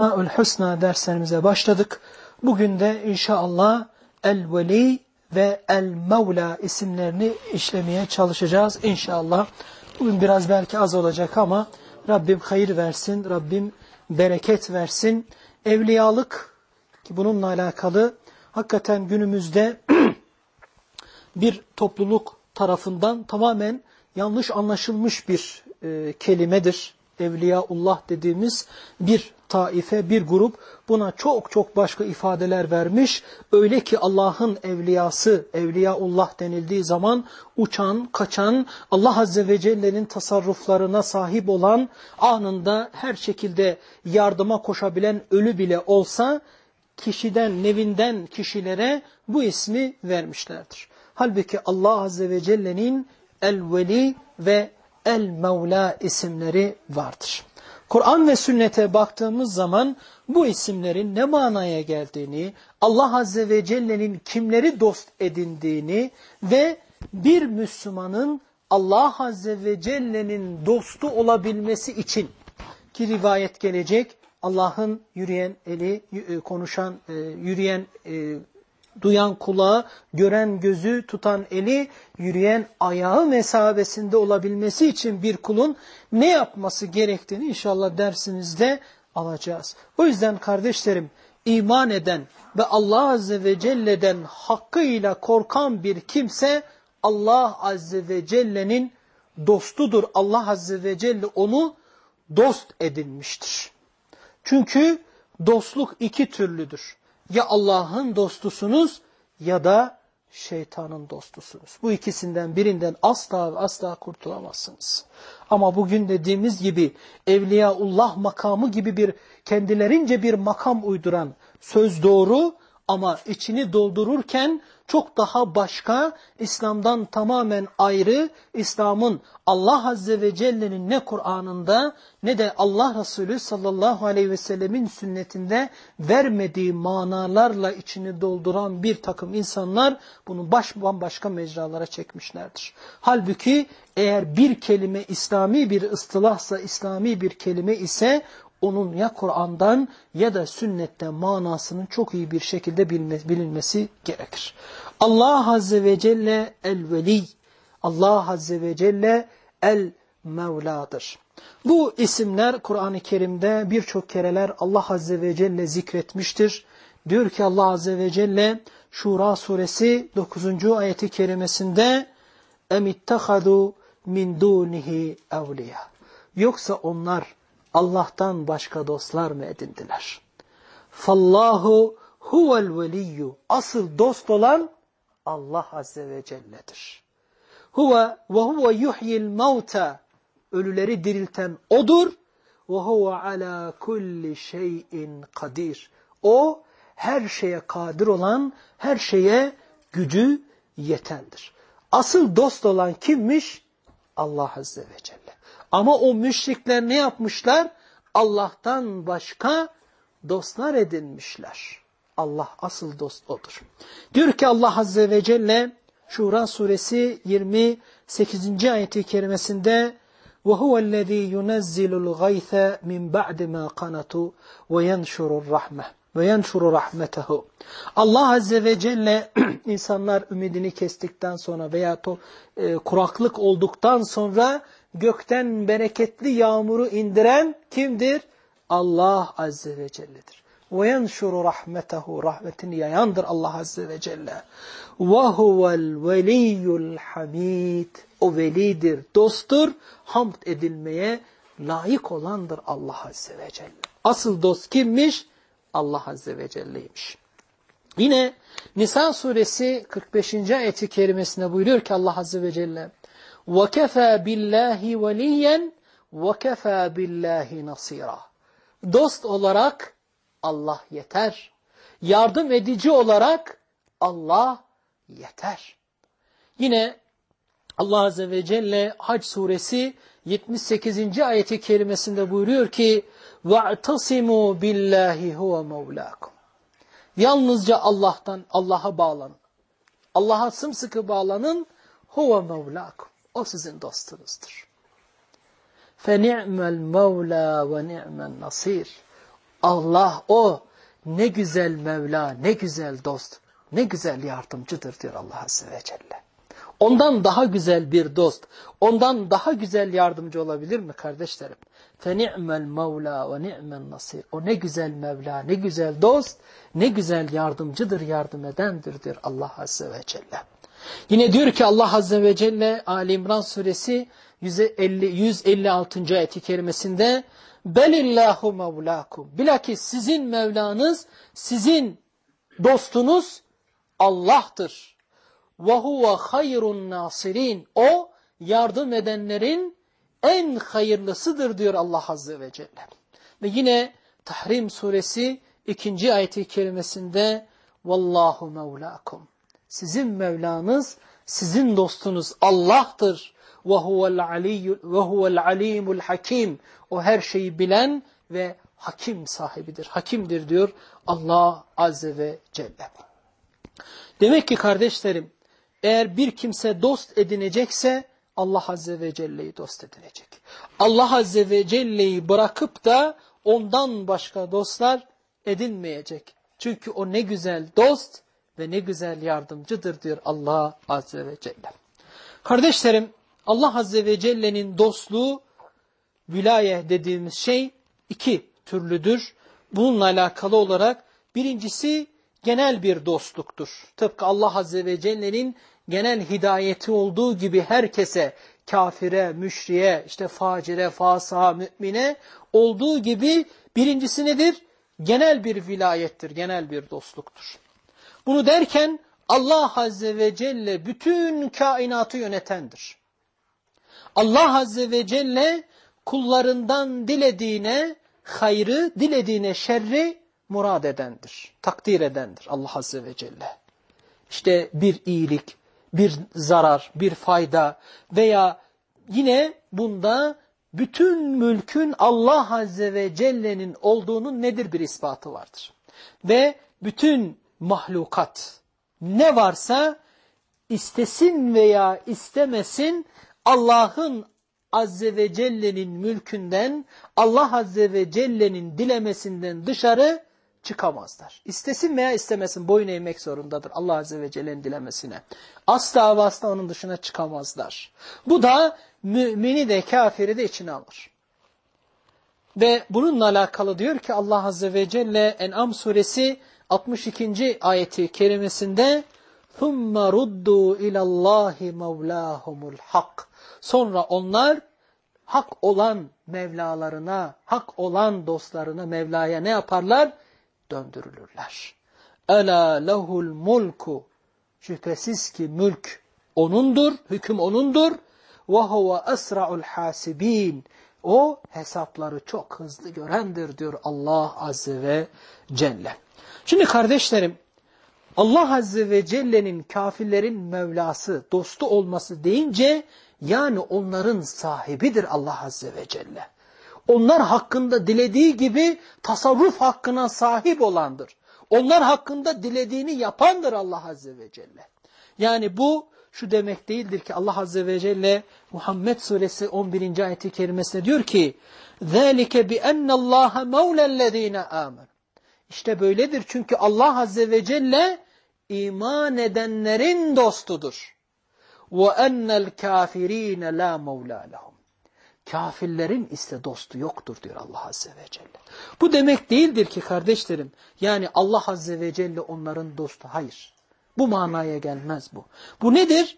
Esmaül Hüsna derslerimize başladık. Bugün de inşallah El-Veli ve El-Mevla isimlerini işlemeye çalışacağız inşallah. Bugün biraz belki az olacak ama Rabbim hayır versin, Rabbim bereket versin. Evliyalık ki bununla alakalı hakikaten günümüzde bir topluluk tarafından tamamen yanlış anlaşılmış bir e, kelimedir. Evliyaullah dediğimiz bir taife, bir grup buna çok çok başka ifadeler vermiş. Öyle ki Allah'ın evliyası, evliyaullah denildiği zaman uçan, kaçan, Allah Azze ve Celle'nin tasarruflarına sahip olan, anında her şekilde yardıma koşabilen ölü bile olsa, kişiden, nevinden kişilere bu ismi vermişlerdir. Halbuki Allah Azze ve Celle'nin El-Veli ve El-Mevla isimleri vardır. Kur'an ve sünnete baktığımız zaman bu isimlerin ne manaya geldiğini, Allah Azze ve Celle'nin kimleri dost edindiğini ve bir Müslümanın Allah Azze ve Celle'nin dostu olabilmesi için ki rivayet gelecek Allah'ın yürüyen eli, e, konuşan, e, yürüyen e, duyan kulağı, gören gözü, tutan eli, yürüyen ayağı mesabesinde olabilmesi için bir kulun ne yapması gerektiğini inşallah dersinizde alacağız. O yüzden kardeşlerim iman eden ve Allah Azze ve Celle'den hakkıyla korkan bir kimse Allah Azze ve Celle'nin dostudur. Allah Azze ve Celle onu dost edinmiştir. Çünkü dostluk iki türlüdür ya Allah'ın dostusunuz ya da şeytanın dostusunuz. Bu ikisinden birinden asla ve asla kurtulamazsınız. Ama bugün dediğimiz gibi Evliyaullah makamı gibi bir kendilerince bir makam uyduran söz doğru ama içini doldururken çok daha başka, İslam'dan tamamen ayrı, İslam'ın Allah Azze ve Celle'nin ne Kur'an'ında ne de Allah Resulü sallallahu aleyhi ve sellemin sünnetinde vermediği manalarla içini dolduran bir takım insanlar bunu baş bambaşka mecralara çekmişlerdir. Halbuki eğer bir kelime İslami bir ıstılahsa, İslami bir kelime ise onun ya Kur'an'dan ya da sünnetten manasının çok iyi bir şekilde bilinmesi gerekir. Allah Azze ve Celle el-Veli, Allah Azze ve Celle el-Mevla'dır. Bu isimler Kur'an-ı Kerim'de birçok kereler Allah Azze ve Celle zikretmiştir. Diyor ki Allah Azze ve Celle Şura suresi 9. ayeti kerimesinde اَمِتَّخَذُوا مِنْ دُونِهِ اَوْلِيَا Yoksa onlar Allah'tan başka dostlar mı edindiler? Fallahu huvel veliyyu. Asıl dost olan Allah Azze ve Celle'dir. Huve ve huve yuhyil mevta. Ölüleri dirilten O'dur. Ve huve ala kulli şeyin kadir. O her şeye kadir olan, her şeye gücü yetendir. Asıl dost olan kimmiş? Allah Azze ve Celle. Ama o müşrikler ne yapmışlar? Allah'tan başka dostlar edinmişler. Allah asıl dost odur. Diyor ki Allah Azze ve Celle Şura suresi 28. ayeti kerimesinde وَهُوَ الَّذ۪ي يُنَزِّلُ الْغَيْثَ مِنْ بَعْدِ مَا قَنَتُوا وَيَنْشُرُ الرَّحْمَةِ وَيَنْشُرُ رَحْمَتَهُ Allah Azze ve Celle insanlar ümidini kestikten sonra veya to, e, kuraklık olduktan sonra gökten bereketli yağmuru indiren kimdir? Allah Azze ve Celle'dir. وَيَنْشُرُ رَحْمَتَهُ Rahmetini yayandır Allah Azze ve Celle. وَهُوَ الْوَلِيُّ الْحَمِيدِ O velidir, dosttur, hamd edilmeye layık olandır Allah Azze ve Celle. Asıl dost kimmiş? Allah Azze ve Celle'ymiş. Yine Nisa suresi 45. ayeti kerimesinde buyuruyor ki Allah Azze ve Celle وَكَفَى بِاللّٰهِ وَلِيًّا وَكَفَى بِاللّٰهِ نَصِيرًا Dost olarak Allah yeter. Yardım edici olarak Allah yeter. Yine Allah Azze ve Celle Hac suresi 78. ayeti kerimesinde buyuruyor ki وَاَعْتَصِمُوا بِاللّٰهِ هُوَ مَوْلَاكُمْ Yalnızca Allah'tan, Allah'a bağlanın. Allah'a sımsıkı bağlanın. هُوَ مَوْلَاكُمْ o sizin dostunuzdur. فَنِعْمَ الْمَوْلَى وَنِعْمَ النَّصِيرِ Allah o ne güzel Mevla, ne güzel dost, ne güzel yardımcıdır diyor Allah Azze ve Celle. Ondan daha güzel bir dost, ondan daha güzel yardımcı olabilir mi kardeşlerim? فَنِعْمَ الْمَوْلَى وَنِعْمَ النَّصِيرُ O ne güzel Mevla, ne güzel dost, ne güzel yardımcıdır, yardım edendir diyor Allah Azze ve Celle. Yine diyor ki Allah Azze ve Celle Ali İmran suresi 150, 156. ayeti kerimesinde Belillahu mevlakum. Bilakis sizin Mevlanız, sizin dostunuz Allah'tır. Ve huve hayrun nasirin. O yardım edenlerin en hayırlısıdır diyor Allah Azze ve Celle. Ve yine Tahrim suresi ikinci ayeti kerimesinde Vallahu mevlakum. Sizin Mevlanız, sizin dostunuz Allah'tır. Ve huvel alimul hakim. O her şeyi bilen ve hakim sahibidir. Hakimdir diyor Allah Azze ve Celle. Demek ki kardeşlerim eğer bir kimse dost edinecekse Allah Azze ve Celle'yi dost edinecek. Allah Azze ve Celle'yi bırakıp da ondan başka dostlar edinmeyecek. Çünkü o ne güzel dost ve ne güzel yardımcıdır diyor Allah Azze ve Celle. Kardeşlerim Allah Azze ve Celle'nin dostluğu vilaye dediğimiz şey iki türlüdür. Bununla alakalı olarak birincisi genel bir dostluktur. Tıpkı Allah Azze ve Celle'nin genel hidayeti olduğu gibi herkese kafire, müşriye, işte facire, fasaha, mümine olduğu gibi birincisi nedir? Genel bir vilayettir, genel bir dostluktur. Bunu derken Allah Azze ve Celle bütün kainatı yönetendir. Allah Azze ve Celle kullarından dilediğine hayrı, dilediğine şerri murad edendir, takdir edendir Allah Azze ve Celle. İşte bir iyilik, bir zarar, bir fayda veya yine bunda bütün mülkün Allah Azze ve Celle'nin olduğunun nedir bir ispatı vardır. Ve bütün mahlukat ne varsa istesin veya istemesin Allah'ın Azze ve Celle'nin mülkünden, Allah Azze ve Celle'nin dilemesinden dışarı çıkamazlar. İstesin veya istemesin boyun eğmek zorundadır Allah Azze ve Celle'nin dilemesine. Asla ve asla onun dışına çıkamazlar. Bu da mümini de kafiri de içine alır. Ve bununla alakalı diyor ki Allah Azze ve Celle En'am suresi 62. ayeti kerimesinde ثُمَّ رُدُّوا اِلَى اللّٰهِ مَوْلَاهُمُ الْحَقِّ Sonra onlar hak olan Mevlalarına, hak olan dostlarına, Mevla'ya ne yaparlar? Döndürülürler. Ela lehul mulku. Şüphesiz ki mülk O'nundur, hüküm O'nundur. Ve huve esra'ul hasibin. O hesapları çok hızlı görendir diyor Allah Azze ve Celle. Şimdi kardeşlerim, Allah Azze ve Celle'nin kafirlerin Mevlası, dostu olması deyince yani onların sahibidir Allah Azze ve Celle. Onlar hakkında dilediği gibi tasarruf hakkına sahip olandır. Onlar hakkında dilediğini yapandır Allah Azze ve Celle. Yani bu şu demek değildir ki Allah Azze ve Celle Muhammed Suresi 11. ayeti kerimesinde diyor ki ذَٰلِكَ بِأَنَّ اللّٰهَ مَوْلَ الَّذ۪ينَ آمَنُوا İşte böyledir çünkü Allah Azze ve Celle iman edenlerin dostudur. وَاَنَّ الْكَافِر۪ينَ لَا مَوْلَى لَهُمْ Kafirlerin ise dostu yoktur diyor Allah Azze ve Celle. Bu demek değildir ki kardeşlerim, yani Allah Azze ve Celle onların dostu. Hayır. Bu manaya gelmez bu. Bu nedir?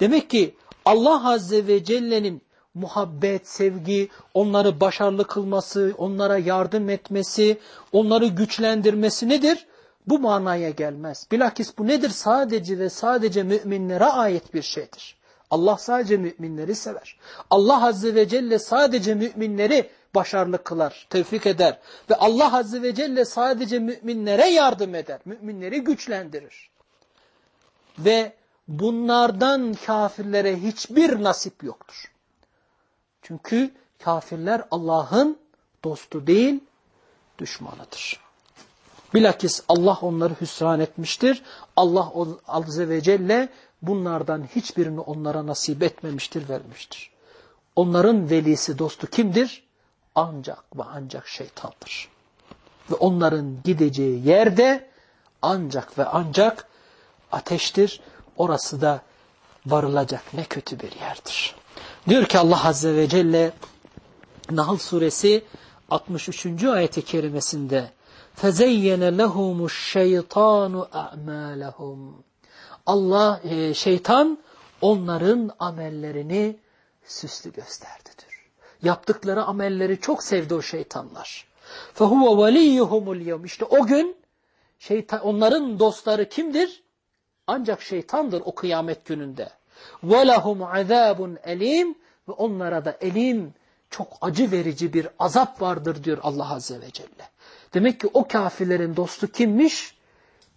Demek ki Allah Azze ve Celle'nin muhabbet, sevgi, onları başarılı kılması, onlara yardım etmesi, onları güçlendirmesi nedir? Bu manaya gelmez. Bilakis bu nedir? Sadece ve sadece müminlere ait bir şeydir. Allah sadece müminleri sever. Allah Azze ve Celle sadece müminleri başarılı kılar, tevfik eder. Ve Allah Azze ve Celle sadece müminlere yardım eder, müminleri güçlendirir. Ve bunlardan kafirlere hiçbir nasip yoktur. Çünkü kafirler Allah'ın dostu değil, düşmanıdır. Bilakis Allah onları hüsran etmiştir. Allah Azze ve Celle bunlardan hiçbirini onlara nasip etmemiştir, vermiştir. Onların velisi, dostu kimdir? Ancak ve ancak şeytandır. Ve onların gideceği yerde ancak ve ancak ateştir. Orası da varılacak ne kötü bir yerdir. Diyor ki Allah Azze ve Celle Nahl suresi 63. ayeti kerimesinde فَزَيَّنَ لَهُمُ الشَّيْطَانُ أَعْمَالَهُمْ Allah, e, şeytan onların amellerini süslü gösterdidir. Yaptıkları amelleri çok sevdi o şeytanlar. فَهُوَ وَلِيُّهُمُ الْيَوْمِ İşte o gün şeytan, onların dostları kimdir? Ancak şeytandır o kıyamet gününde. وَلَهُمْ عَذَابٌ elim Ve onlara da elim, çok acı verici bir azap vardır diyor Allah Azze ve Celle. Demek ki o kafirlerin dostu kimmiş?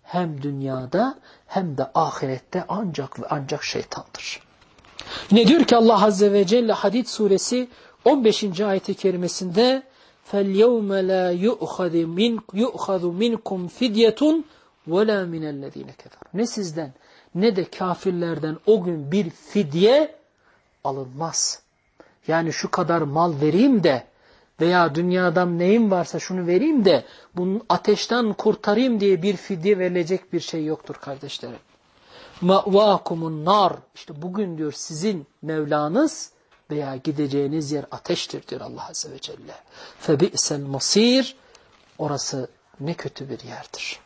Hem dünyada hem de ahirette ancak ve ancak şeytandır. Ne diyor ki Allah Azze ve Celle Hadid suresi 15. ayeti kerimesinde فَالْيَوْمَ لَا يُؤْخَذُ مِنْكُمْ فِدْيَةٌ وَلَا مِنَ الَّذ۪ينَ كَفَرُ Ne sizden ne de kafirlerden o gün bir fidye alınmaz. Yani şu kadar mal vereyim de veya dünyadan neyim varsa şunu vereyim de bunu ateşten kurtarayım diye bir fidye verilecek bir şey yoktur kardeşlerim. Ma'vakumun nar. İşte bugün diyor sizin Mevlanız veya gideceğiniz yer ateştir diyor Allah Azze ve Celle. Febi'sel masir. Orası ne kötü bir yerdir.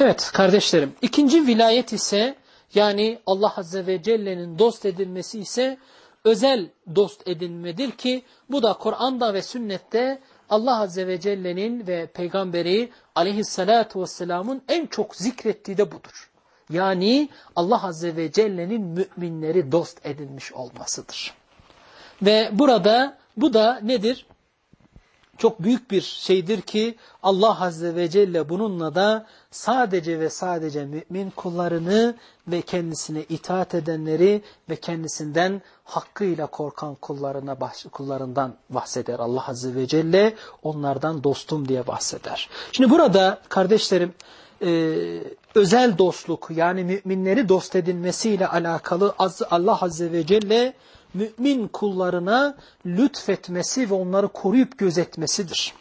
Evet kardeşlerim ikinci vilayet ise yani Allah Azze ve Celle'nin dost edilmesi ise özel dost edinmedir ki bu da Kur'an'da ve sünnette Allah Azze ve Celle'nin ve peygamberi aleyhissalatu vesselamın en çok zikrettiği de budur. Yani Allah Azze ve Celle'nin müminleri dost edinmiş olmasıdır. Ve burada bu da nedir? Çok büyük bir şeydir ki Allah Azze ve Celle bununla da sadece ve sadece mümin kullarını ve kendisine itaat edenleri ve kendisinden hakkıyla korkan kullarına kullarından bahseder. Allah Azze ve Celle onlardan dostum diye bahseder. Şimdi burada kardeşlerim e, özel dostluk yani müminleri dost edinmesiyle alakalı Allah Azze ve Celle mümin kullarına lütfetmesi ve onları koruyup gözetmesidir.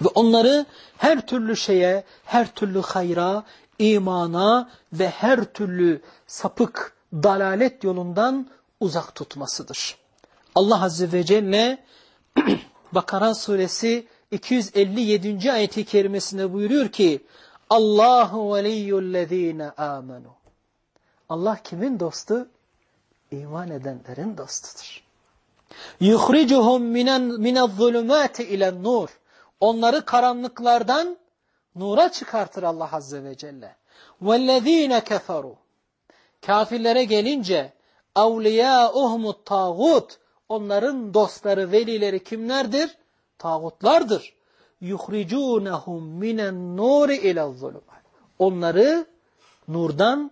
Ve onları her türlü şeye, her türlü hayra, imana ve her türlü sapık, dalalet yolundan uzak tutmasıdır. Allah Azze ve Celle Bakara suresi 257. ayeti kerimesinde buyuruyor ki Allahu veliyyullezine amenu. Allah kimin dostu? İman edenlerin dostudur. Yukhricuhum minez-zulumati ilen-nur. Onları karanlıklardan nura çıkartır Allah Azze ve Celle. وَالَّذ۪ينَ كَفَرُوا Kafirlere gelince اَوْلِيَاءُهُمُ tağut Onların dostları, velileri kimlerdir? Tağutlardır. يُخْرِجُونَهُمْ مِنَ النُّورِ اِلَى الظُّلُمَاتِ Onları nurdan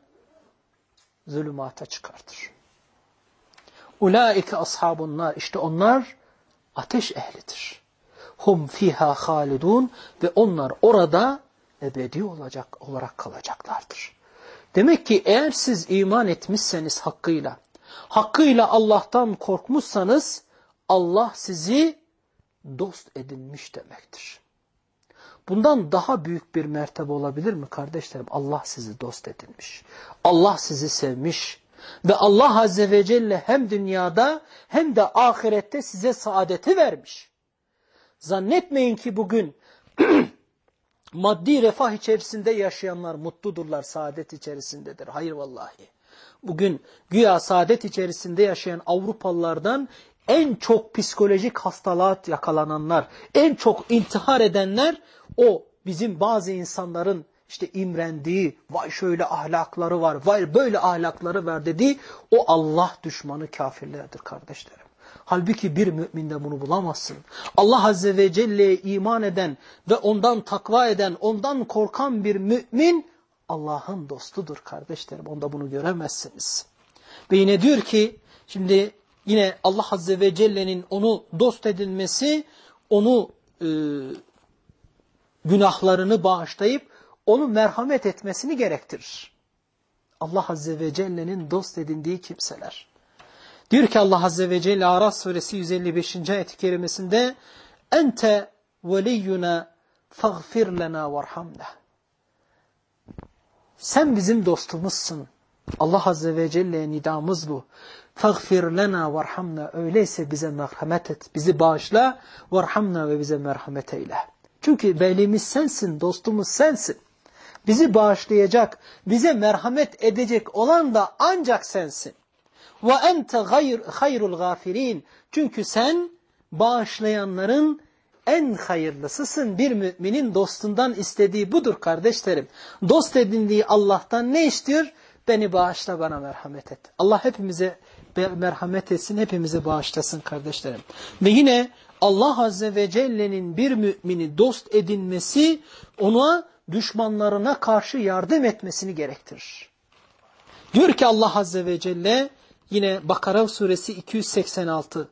zulümata çıkartır. Ulaike ashabunlar. İşte onlar ateş ehlidir. Hum fiha halidun ve onlar orada ebedi olacak olarak kalacaklardır. Demek ki eğer siz iman etmişseniz hakkıyla, hakkıyla Allah'tan korkmuşsanız Allah sizi dost edinmiş demektir. Bundan daha büyük bir mertebe olabilir mi kardeşlerim? Allah sizi dost edinmiş. Allah sizi sevmiş. Ve Allah Azze ve Celle hem dünyada hem de ahirette size saadeti vermiş. Zannetmeyin ki bugün maddi refah içerisinde yaşayanlar mutludurlar, saadet içerisindedir. Hayır vallahi. Bugün güya saadet içerisinde yaşayan Avrupalılardan en çok psikolojik hastalığa yakalananlar, en çok intihar edenler o bizim bazı insanların işte imrendiği, vay şöyle ahlakları var, vay böyle ahlakları var dediği o Allah düşmanı kafirlerdir kardeşlerim. Halbuki bir müminde bunu bulamazsın. Allah Azze ve Celle'ye iman eden ve ondan takva eden, ondan korkan bir mümin Allah'ın dostudur kardeşlerim. Onda bunu göremezsiniz. Ve yine diyor ki şimdi yine Allah Azze ve Celle'nin onu dost edilmesi, onu e, günahlarını bağışlayıp onu merhamet etmesini gerektirir. Allah Azze ve Celle'nin dost edindiği kimseler. Diyor ki Allah Azze ve Celle Aras suresi 155. ayet-i kerimesinde Ente veliyyuna fagfir lena varhamna. Sen bizim dostumuzsun. Allah Azze ve Celle'ye nidamız bu. Fagfir lena varhamna. Öyleyse bize merhamet et. Bizi bağışla. Varhamna ve bize merhamet eyle. Çünkü belimiz sensin, dostumuz sensin. Bizi bağışlayacak, bize merhamet edecek olan da ancak sensin. Ve ente hayrul gafirin. Çünkü sen bağışlayanların en hayırlısısın. Bir müminin dostundan istediği budur kardeşlerim. Dost edindiği Allah'tan ne istiyor? Beni bağışla bana merhamet et. Allah hepimize merhamet etsin, hepimizi bağışlasın kardeşlerim. Ve yine Allah Azze ve Celle'nin bir mümini dost edinmesi ona düşmanlarına karşı yardım etmesini gerektirir. Diyor ki Allah Azze ve Celle yine Bakara suresi 286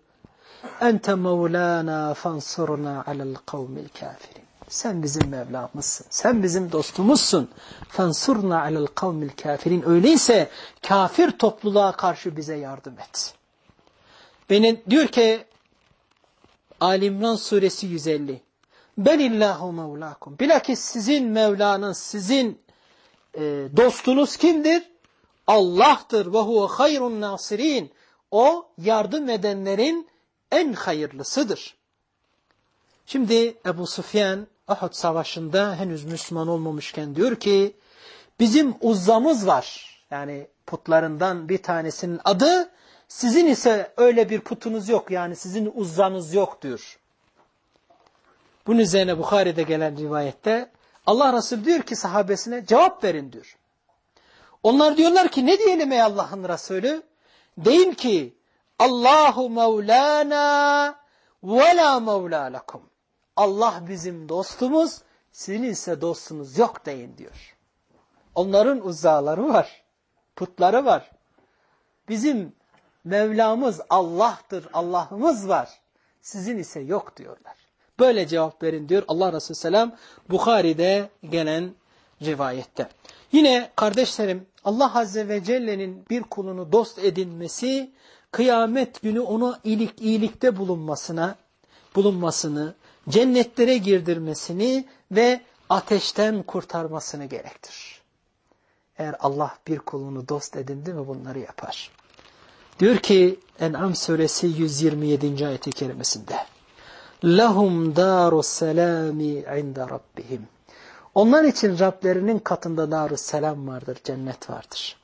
Ente mevlana fansurna alel kavmil kafirin. Sen bizim Mevlamızsın. Sen bizim dostumuzsun. Fansurna alel kavmil kafirin. Öyleyse kafir topluluğa karşı bize yardım et. Beni diyor ki Ali suresi 150. Belillahu mevlakum. Bilakis sizin Mevlanız, sizin e, dostunuz kimdir? Allah'tır. Ve huve hayrun nasirin. O yardım edenlerin en hayırlısıdır. Şimdi Ebu Sufyan Uhud savaşında henüz Müslüman olmamışken diyor ki bizim uzzamız var. Yani putlarından bir tanesinin adı sizin ise öyle bir putunuz yok yani sizin uzzanız yok diyor. Bunun üzerine Bukhari'de gelen rivayette Allah Resulü diyor ki sahabesine cevap verin diyor. Onlar diyorlar ki ne diyelim ey Allah'ın Resulü? Deyin ki Allahu Mevlana ve la Mevla lekum. Allah bizim dostumuz, sizin ise dostunuz yok deyin diyor. Onların uzaları var, putları var. Bizim Mevlamız Allah'tır, Allah'ımız var. Sizin ise yok diyorlar. Böyle cevap verin diyor Allah Resulü Selam Bukhari'de gelen rivayette. Yine kardeşlerim Allah Azze ve Celle'nin bir kulunu dost edinmesi kıyamet günü ona iyilik, iyilikte bulunmasına, bulunmasını, cennetlere girdirmesini ve ateşten kurtarmasını gerektir. Eğer Allah bir kulunu dost edindi mi bunları yapar. Diyor ki En'am suresi 127. ayeti kerimesinde لَهُمْ دَارُ السَّلَامِ عِنْدَ رَبِّهِمْ Onlar için Rablerinin katında dar selam vardır, cennet vardır.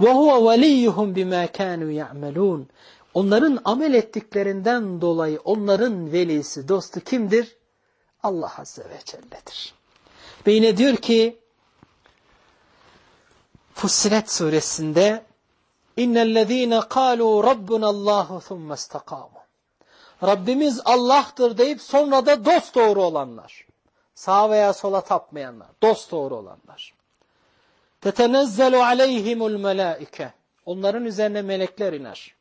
وَهُوَ وَلِيُّهُمْ بِمَا كَانُوا يَعْمَلُونَ Onların amel ettiklerinden dolayı onların velisi, dostu kimdir? Allah Azze ve Celle'dir. Ve yine diyor ki Fussilet suresinde اِنَّ الَّذ۪ينَ قَالُوا رَبُّنَ اللّٰهُ ثُمَّ اسْتَقَامُ Rabbimiz Allah'tır deyip sonra da dost doğru olanlar. Sağa veya sola tapmayanlar. Dost doğru olanlar. Tetenezzelu aleyhimul melâike. Onların üzerine melekler iner.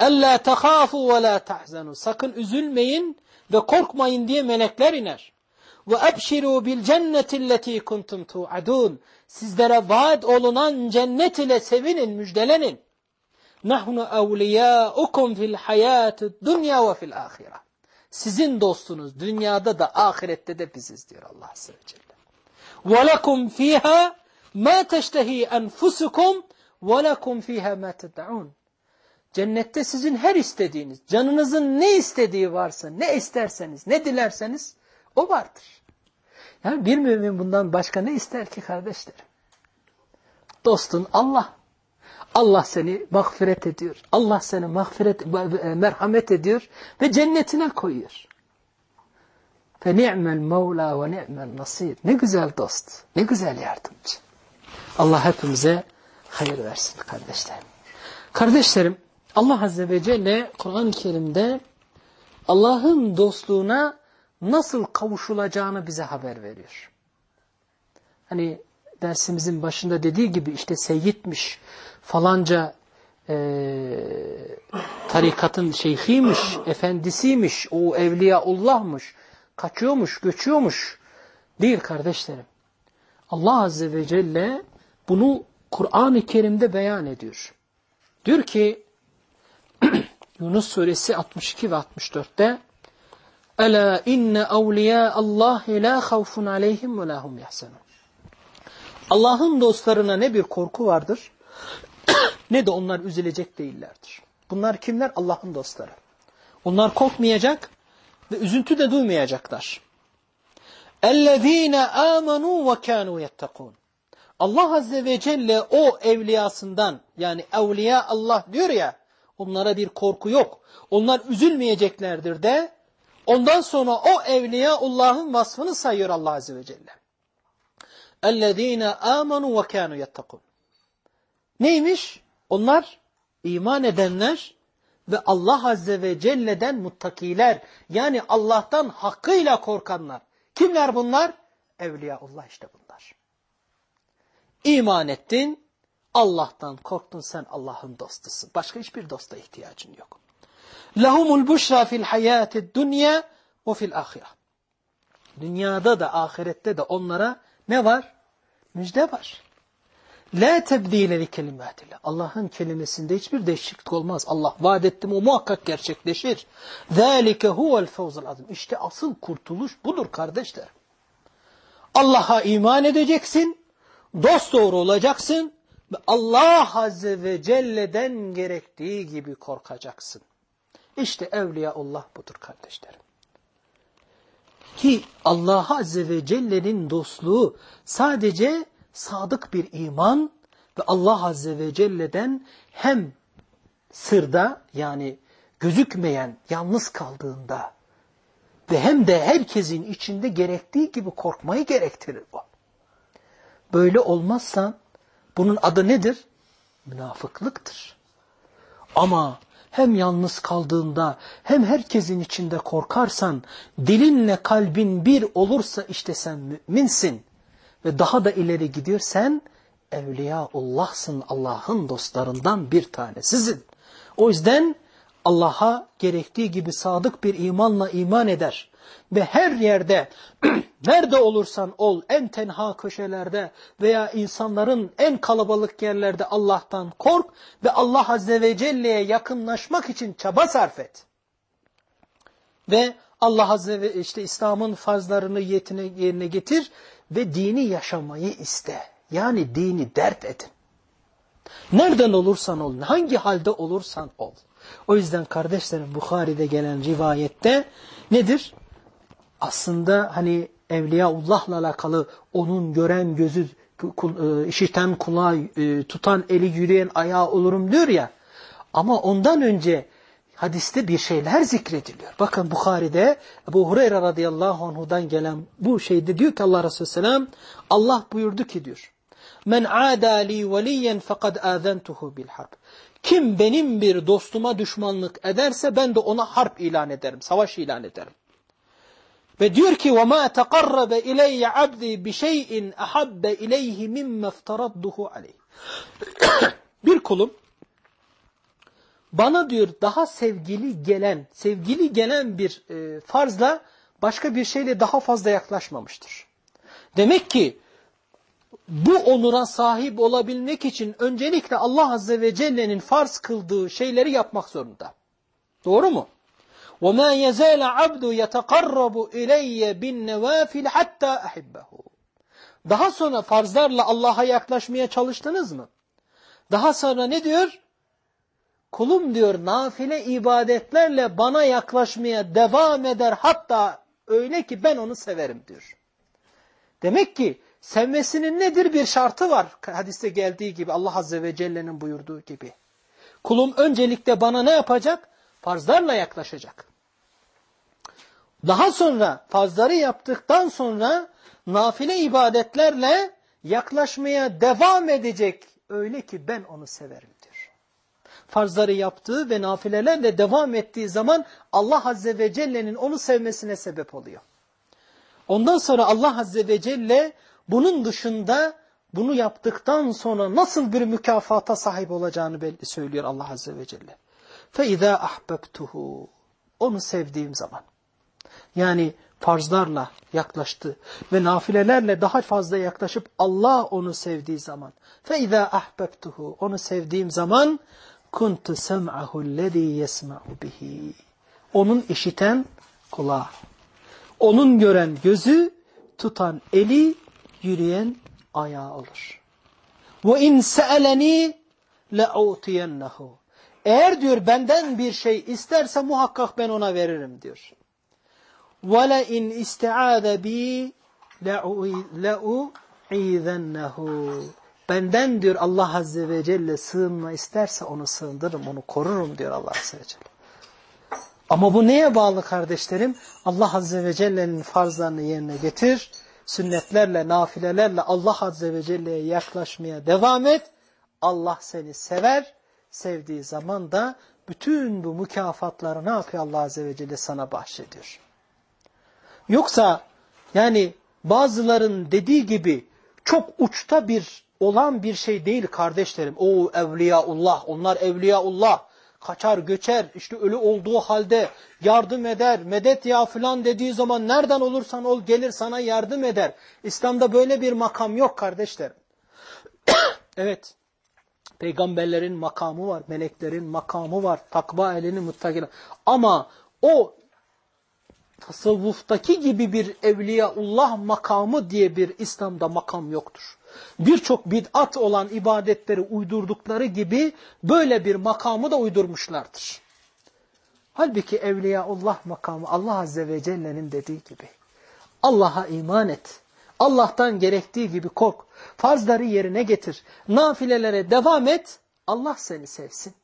Ella tehâfu ve la tahzenu. Sakın üzülmeyin ve korkmayın diye melekler iner. Ve ebşirû bil cennetilleti kuntum tu'adun. Sizlere vaat olunan cennet ile sevinin, müjdelenin. Nahnu evliyâukum fil hayâti dünya ve fil ahire. Sizin dostunuz dünyada da ahirette de biziz diyor Allah Azze ve Celle. وَلَكُمْ ف۪يهَا مَا تَشْتَه۪ي أَنْفُسُكُمْ وَلَكُمْ ف۪يهَا مَا تَدَعُونَ Cennette sizin her istediğiniz, canınızın ne istediği varsa, ne isterseniz, ne dilerseniz o vardır. Yani bir mümin bundan başka ne ister ki kardeşlerim? Dostun Allah. Allah seni mağfiret ediyor. Allah seni mağfiret, e, merhamet ediyor ve cennetine koyuyor. Fe ni'mel mevla ve ni'mel nasir. Ne güzel dost, ne güzel yardımcı. Allah hepimize hayır versin kardeşlerim. Kardeşlerim, Allah Azze ve Celle Kur'an-ı Kerim'de Allah'ın dostluğuna nasıl kavuşulacağını bize haber veriyor. Hani dersimizin başında dediği gibi işte seyyitmiş, falanca e, tarikatın şeyhiymiş, efendisiymiş, o evliyaullahmış, kaçıyormuş, göçüyormuş. Değil kardeşlerim. Allah Azze ve Celle bunu Kur'an-ı Kerim'de beyan ediyor. Diyor ki Yunus suresi 62 ve 64'te Ela inne Allah la havfun aleyhim ve lahum yahsenun. Allah'ın dostlarına ne bir korku vardır ne de onlar üzülecek değillerdir. Bunlar kimler? Allah'ın dostları. Onlar korkmayacak ve üzüntü de duymayacaklar. اَلَّذ۪ينَ آمَنُوا وَكَانُوا يَتَّقُونَ Allah Azze ve Celle o evliyasından yani evliya Allah diyor ya onlara bir korku yok. Onlar üzülmeyeceklerdir de ondan sonra o evliya Allah'ın vasfını sayıyor Allah Azze ve Celle. اَلَّذ۪ينَ آمَنُوا وَكَانُوا يَتَّقُونَ Neymiş? Onlar iman edenler ve Allah Azze ve Celle'den muttakiler yani Allah'tan hakkıyla korkanlar. Kimler bunlar? Evliyaullah işte bunlar. İman ettin, Allah'tan korktun sen Allah'ın dostusun. Başka hiçbir dosta ihtiyacın yok. Lahumul buşra fil hayatid dunya ve fil ahire. Dünyada da ahirette de onlara ne var? Müjde var. La tebdile li kelimatillah. Allah'ın kelimesinde hiçbir değişiklik olmaz. Allah vaat etti mi o muhakkak gerçekleşir. Zalike huvel fevzul azim. İşte asıl kurtuluş budur kardeşler. Allah'a iman edeceksin, dost doğru olacaksın ve Allah Azze ve Celle'den gerektiği gibi korkacaksın. İşte Evliyaullah budur kardeşlerim. Ki Allah Azze ve Celle'nin dostluğu sadece sadık bir iman ve Allah Azze ve Celle'den hem sırda yani gözükmeyen yalnız kaldığında ve hem de herkesin içinde gerektiği gibi korkmayı gerektirir bu. Böyle olmazsan bunun adı nedir? Münafıklıktır. Ama hem yalnız kaldığında hem herkesin içinde korkarsan dilinle kalbin bir olursa işte sen müminsin. Ve daha da ileri gidiyor sen Evliyaullah'sın Allah'ın dostlarından bir tanesisin. O yüzden Allah'a gerektiği gibi sadık bir imanla iman eder. Ve her yerde, nerede olursan ol, en tenha köşelerde veya insanların en kalabalık yerlerde Allah'tan kork ve Allah Azze ve Celle'ye yakınlaşmak için çaba sarf et. Ve Allah Azze ve işte İslam'ın farzlarını yerine getir ve dini yaşamayı iste. Yani dini dert edin. Nereden olursan ol, hangi halde olursan ol. O yüzden kardeşlerim Bukhari'de gelen rivayette nedir? Aslında hani Evliyaullah'la alakalı onun gören gözü, e, işiten kulağı, e, tutan eli yürüyen ayağı olurum diyor ya. Ama ondan önce hadiste bir şeyler zikrediliyor. Bakın Bukhari'de Ebu Hureyre radıyallahu anhudan gelen bu şeyde diyor ki Allah Resulü selam Allah buyurdu ki diyor. Men ada li veliyen fekad azentuhu bil harb. Kim benim bir dostuma düşmanlık ederse ben de ona harp ilan ederim, savaş ilan ederim. Ve diyor ki وَمَا تَقَرَّبَ اِلَيَّ عَبْدِي بِشَيْءٍ اَحَبَّ اِلَيْهِ مِمَّ افْتَرَدُّهُ عَلَيْهِ Bir kulum bana diyor daha sevgili gelen, sevgili gelen bir e, farzla başka bir şeyle daha fazla yaklaşmamıştır. Demek ki bu onura sahip olabilmek için öncelikle Allah Azze ve Celle'nin farz kıldığı şeyleri yapmak zorunda. Doğru mu? وَمَا يَزَالَ عَبْدُ يَتَقَرَّبُ اِلَيَّ بِالنَّوَافِلِ حَتَّى اَحِبَّهُ Daha sonra farzlarla Allah'a yaklaşmaya çalıştınız mı? Daha sonra ne diyor? Kulum diyor nafile ibadetlerle bana yaklaşmaya devam eder hatta öyle ki ben onu severim diyor. Demek ki sevmesinin nedir bir şartı var hadiste geldiği gibi Allah Azze ve Celle'nin buyurduğu gibi. Kulum öncelikle bana ne yapacak? Farzlarla yaklaşacak. Daha sonra farzları yaptıktan sonra nafile ibadetlerle yaklaşmaya devam edecek. Öyle ki ben onu severim farzları yaptığı ve nafilelerle devam ettiği zaman Allah Azze ve Celle'nin onu sevmesine sebep oluyor. Ondan sonra Allah Azze ve Celle bunun dışında bunu yaptıktan sonra nasıl bir mükafata sahip olacağını söylüyor Allah Azze ve Celle. فَاِذَا أَحْبَبْتُهُ Onu sevdiğim zaman. Yani farzlarla yaklaştı ve nafilelerle daha fazla yaklaşıp Allah onu sevdiği zaman. فَاِذَا أَحْبَبْتُهُ Onu sevdiğim zaman kuntu sem'ahu lezî yesma'u bihi. Onun işiten kulağı. Onun gören gözü, tutan eli, yürüyen ayağı olur. Ve in se'eleni le'utiyennehu. Eğer diyor benden bir şey isterse muhakkak ben ona veririm diyor. İn isti'ade bi le'u'izennehu. Benden diyor Allah Azze ve Celle sığınma isterse onu sığındırırım, onu korurum diyor Allah Azze ve Celle. Ama bu neye bağlı kardeşlerim? Allah Azze ve Celle'nin farzlarını yerine getir. Sünnetlerle, nafilelerle Allah Azze ve Celle'ye yaklaşmaya devam et. Allah seni sever. Sevdiği zaman da bütün bu mükafatları ne yapıyor Allah Azze ve Celle sana bahşediyor. Yoksa yani bazıların dediği gibi çok uçta bir olan bir şey değil kardeşlerim. O evliyaullah, onlar evliyaullah. Kaçar göçer, işte ölü olduğu halde yardım eder, medet ya filan dediği zaman nereden olursan ol gelir sana yardım eder. İslam'da böyle bir makam yok kardeşlerim. evet, peygamberlerin makamı var, meleklerin makamı var, takva elini muttakiler. Ama o tasavvuftaki gibi bir evliyaullah makamı diye bir İslam'da makam yoktur. Birçok bid'at olan ibadetleri uydurdukları gibi böyle bir makamı da uydurmuşlardır. Halbuki evliyaullah makamı Allah Azze ve Celle'nin dediği gibi. Allah'a iman et. Allah'tan gerektiği gibi kork. Farzları yerine getir. Nafilelere devam et. Allah seni sevsin.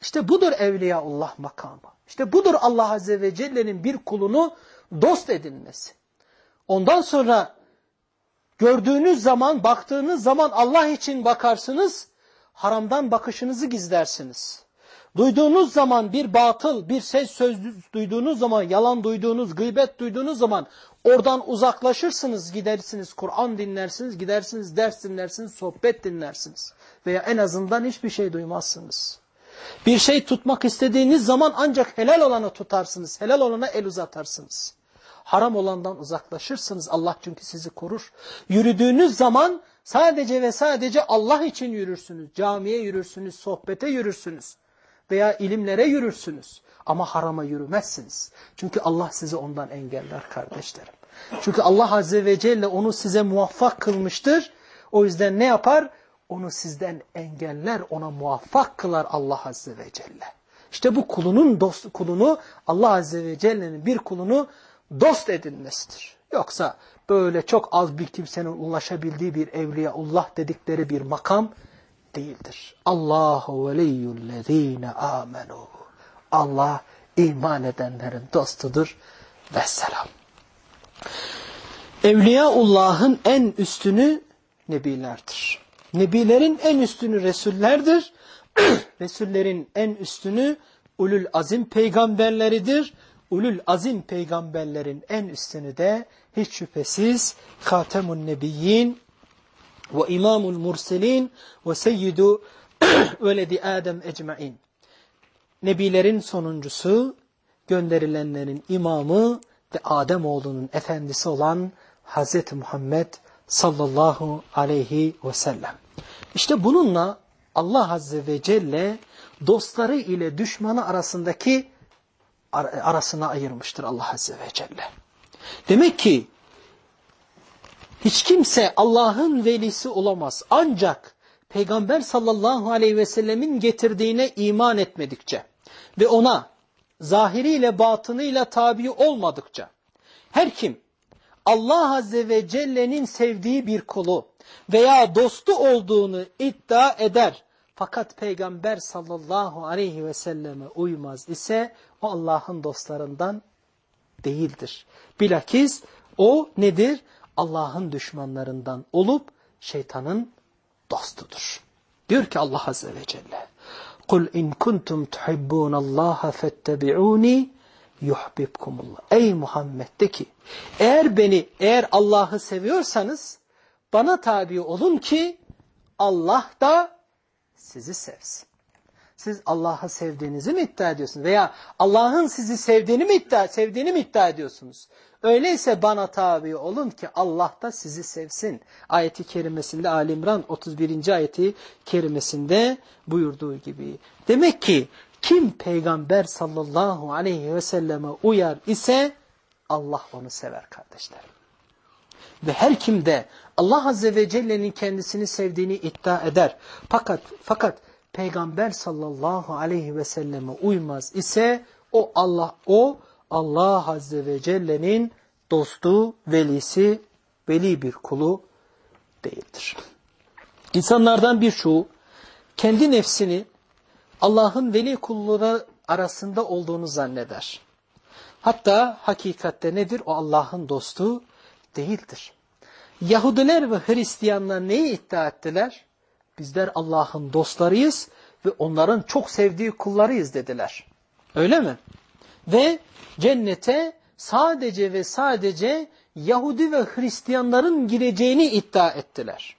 İşte budur evliyaullah makamı. İşte budur Allah Azze ve Celle'nin bir kulunu dost edinmesi. Ondan sonra gördüğünüz zaman, baktığınız zaman Allah için bakarsınız, haramdan bakışınızı gizlersiniz. Duyduğunuz zaman bir batıl, bir ses söz duyduğunuz zaman, yalan duyduğunuz, gıybet duyduğunuz zaman oradan uzaklaşırsınız, gidersiniz, Kur'an dinlersiniz, gidersiniz, ders dinlersiniz, sohbet dinlersiniz. Veya en azından hiçbir şey duymazsınız. Bir şey tutmak istediğiniz zaman ancak helal olanı tutarsınız. Helal olana el uzatarsınız. Haram olandan uzaklaşırsınız. Allah çünkü sizi korur. Yürüdüğünüz zaman sadece ve sadece Allah için yürürsünüz. Camiye yürürsünüz, sohbete yürürsünüz. Veya ilimlere yürürsünüz. Ama harama yürümezsiniz. Çünkü Allah sizi ondan engeller kardeşlerim. Çünkü Allah Azze ve Celle onu size muvaffak kılmıştır. O yüzden ne yapar? onu sizden engeller, ona muvaffak kılar Allah Azze ve Celle. İşte bu kulunun dost, kulunu Allah Azze ve Celle'nin bir kulunu dost edinmesidir. Yoksa böyle çok az bir kimsenin ulaşabildiği bir evliyaullah dedikleri bir makam değildir. Allahu veliyyullezine amenu. Allah iman edenlerin dostudur. Vesselam. Evliyaullah'ın en üstünü nebilerdir. Nebilerin en üstünü Resullerdir. Resullerin en üstünü ulul azim peygamberleridir. Ulul azim peygamberlerin en üstünü de hiç şüphesiz Hatemun Nebiyyin ve İmamul Murselin ve Seyyidu veledi Adem ecmain. Nebilerin sonuncusu, gönderilenlerin imamı ve Adem oğlunun efendisi olan Hz. Muhammed sallallahu aleyhi ve sellem. İşte bununla Allah Azze ve Celle dostları ile düşmanı arasındaki arasına ayırmıştır Allah Azze ve Celle. Demek ki hiç kimse Allah'ın velisi olamaz. Ancak Peygamber sallallahu aleyhi ve sellemin getirdiğine iman etmedikçe ve ona zahiriyle batınıyla tabi olmadıkça her kim Allah Azze ve Celle'nin sevdiği bir kulu veya dostu olduğunu iddia eder. Fakat Peygamber sallallahu aleyhi ve selleme uymaz ise o Allah'ın dostlarından değildir. Bilakis o nedir? Allah'ın düşmanlarından olup şeytanın dostudur. Diyor ki Allah Azze ve Celle قُلْ اِنْ كُنْتُمْ تُحِبُّونَ اللّٰهَ فَاتَّبِعُونِي yuhbibkumullah. Ey Muhammed de ki eğer beni eğer Allah'ı seviyorsanız bana tabi olun ki Allah da sizi sevsin. Siz Allah'ı sevdiğinizi mi iddia ediyorsunuz? Veya Allah'ın sizi sevdiğini mi iddia, sevdiğini mi iddia ediyorsunuz? Öyleyse bana tabi olun ki Allah da sizi sevsin. Ayeti kerimesinde Ali İmran 31. ayeti kerimesinde buyurduğu gibi. Demek ki Kim peygamber sallallahu aleyhi ve selleme uyar ise Allah onu sever kardeşlerim. Ve her kimde Allah Azze ve Celle'nin kendisini sevdiğini iddia eder. Fakat fakat Peygamber sallallahu aleyhi ve selleme uymaz ise o Allah o Allah Azze ve Celle'nin dostu, velisi, veli bir kulu değildir. İnsanlardan birçoğu kendi nefsini Allah'ın veli kulları arasında olduğunu zanneder. Hatta hakikatte nedir? O Allah'ın dostu değildir. Yahudiler ve Hristiyanlar neyi iddia ettiler? Bizler Allah'ın dostlarıyız ve onların çok sevdiği kullarıyız dediler. Öyle mi? Ve cennete sadece ve sadece Yahudi ve Hristiyanların gireceğini iddia ettiler.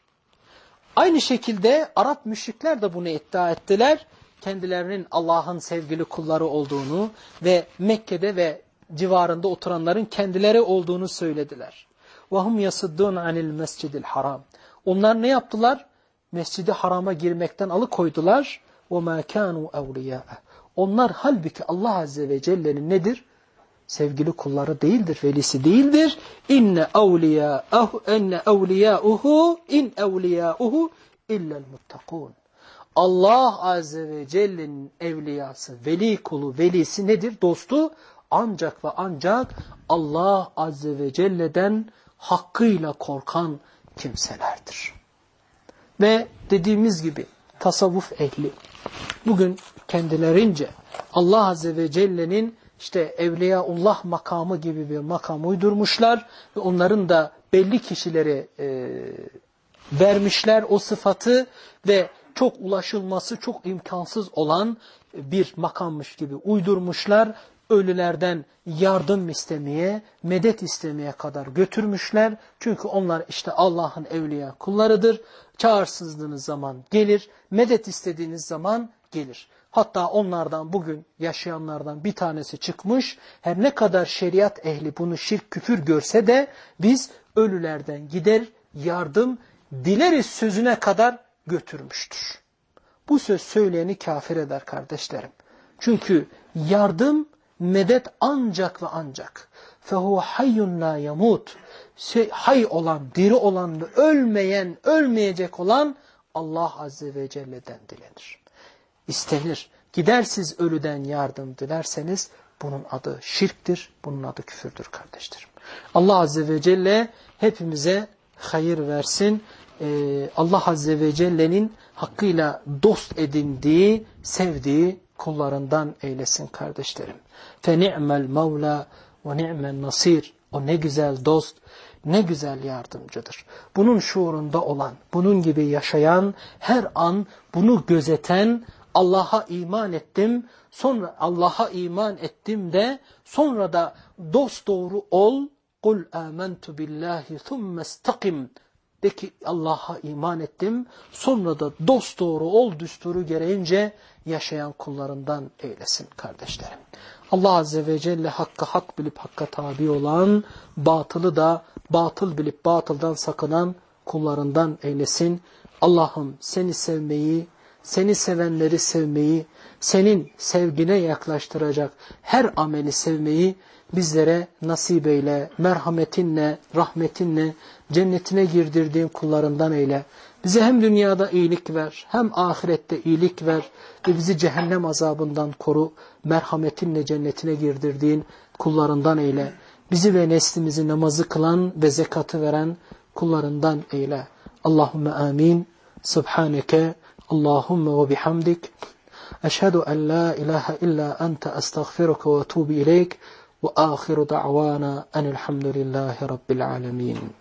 Aynı şekilde Arap müşrikler de bunu iddia ettiler. Kendilerinin Allah'ın sevgili kulları olduğunu ve Mekke'de ve civarında oturanların kendileri olduğunu söylediler. وَهُمْ يَصُدُّونَ عَنِ الْمَسْجِدِ الْحَرَامِ Onlar ne yaptılar? Mescidi harama girmekten alıkoydular. وَمَا كَانُوا اَوْلِيَاءَ onlar halbuki Allah Azze ve Celle'nin nedir? Sevgili kulları değildir, velisi değildir. İnne evliyâhu enne evliyâuhu in evliyâuhu illel muttakûn. Allah Azze ve Celle'nin evliyası, veli kulu, velisi nedir? Dostu ancak ve ancak Allah Azze ve Celle'den hakkıyla korkan kimselerdir. Ve dediğimiz gibi tasavvuf ehli bugün kendilerince Allah Azze ve Celle'nin işte Evliyaullah makamı gibi bir makam uydurmuşlar ve onların da belli kişileri e, vermişler o sıfatı ve çok ulaşılması çok imkansız olan bir makammış gibi uydurmuşlar ölülerden yardım istemeye, medet istemeye kadar götürmüşler. Çünkü onlar işte Allah'ın evliya kullarıdır. Çağırsızlığınız zaman gelir, medet istediğiniz zaman gelir. Hatta onlardan bugün yaşayanlardan bir tanesi çıkmış. Her ne kadar şeriat ehli bunu şirk küfür görse de biz ölülerden gider yardım dileriz sözüne kadar götürmüştür. Bu söz söyleyeni kafir eder kardeşlerim. Çünkü yardım medet ancak ve ancak fehu hayyun la yamut hay olan, diri olan ve ölmeyen, ölmeyecek olan Allah Azze ve Celle'den dilenir. İstenir. Gidersiz ölüden yardım dilerseniz bunun adı şirktir, bunun adı küfürdür kardeşlerim. Allah Azze ve Celle hepimize hayır versin. Ee, Allah Azze ve Celle'nin hakkıyla dost edindiği, sevdiği kullarından eylesin kardeşlerim. فَنِعْمَ الْمَوْلَى وَنِعْمَ النَّصِيرُ O ne güzel dost, ne güzel yardımcıdır. Bunun şuurunda olan, bunun gibi yaşayan, her an bunu gözeten Allah'a iman ettim, sonra Allah'a iman ettim de sonra da dost doğru ol. Kul amentu billahi thumma istakim. De ki Allah'a iman ettim, sonra da dost doğru ol düsturu gereğince yaşayan kullarından eylesin kardeşlerim. Allah Azze ve Celle hakkı hak bilip hakka tabi olan, batılı da batıl bilip batıldan sakınan kullarından eylesin. Allah'ım seni sevmeyi, seni sevenleri sevmeyi, senin sevgine yaklaştıracak her ameli sevmeyi bizlere nasip eyle, merhametinle, rahmetinle, cennetine girdirdiğin kullarından eyle. Bize hem dünyada iyilik ver, hem ahirette iyilik ver ve bizi cehennem azabından koru, merhametinle cennetine girdirdiğin kullarından eyle. Bizi ve neslimizi namazı kılan ve zekatı veren kullarından eyle. Allahümme amin. Subhaneke Allahümme ve bihamdik. Eşhedü en la ilahe illa ente estağfiruke ve tuğbi ileyk. وآخر دعوانا أن الحمد لله رب العالمين